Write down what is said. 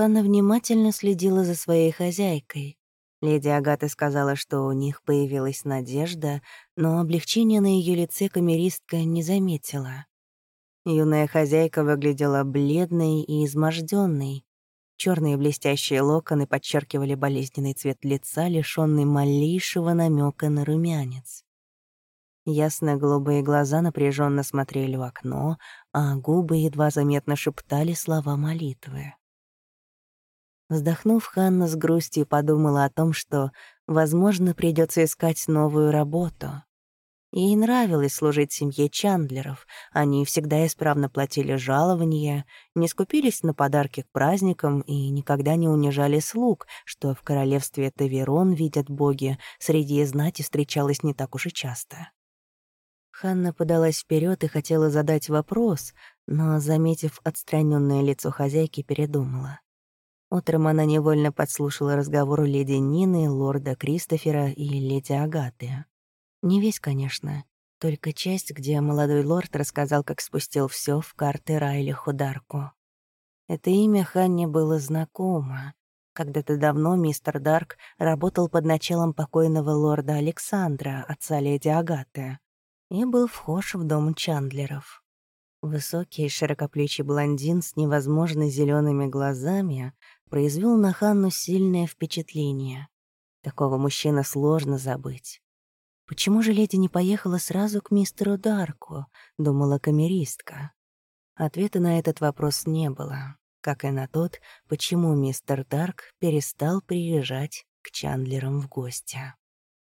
Ханна внимательно следила за своей хозяйкой. Леди Агата сказала, что у них появилась надежда, но облегчения на ее лице камеристка не заметила. Юная хозяйка выглядела бледной и изможденной. Черные блестящие локоны подчеркивали болезненный цвет лица, лишённый малейшего намека на румянец. Ясные голубые глаза напряженно смотрели в окно, а губы едва заметно шептали слова молитвы. Вздохнув, Ханна с грустью подумала о том, что, возможно, придется искать новую работу. Ей нравилось служить семье Чандлеров. Они всегда исправно платили жалования, не скупились на подарки к праздникам и никогда не унижали слуг, что в королевстве Таверон, видят боги, среди знати встречалось не так уж и часто. Ханна подалась вперед и хотела задать вопрос, но, заметив отстраненное лицо хозяйки, передумала. Утром она невольно подслушала разговор леди Нины, лорда Кристофера и леди Агаты. Не весь, конечно, только часть, где молодой лорд рассказал, как спустил все в карты Райли Хударку. Это имя Ханне было знакомо. Когда-то давно мистер Дарк работал под началом покойного лорда Александра, отца леди Агаты, и был вхож в дом Чандлеров. Высокий, широкоплечий блондин с невозможно зелеными глазами произвел на Ханну сильное впечатление. Такого мужчину сложно забыть. «Почему же леди не поехала сразу к мистеру Дарку?» — думала камеристка. Ответа на этот вопрос не было, как и на тот, почему мистер Дарк перестал приезжать к Чандлерам в гости.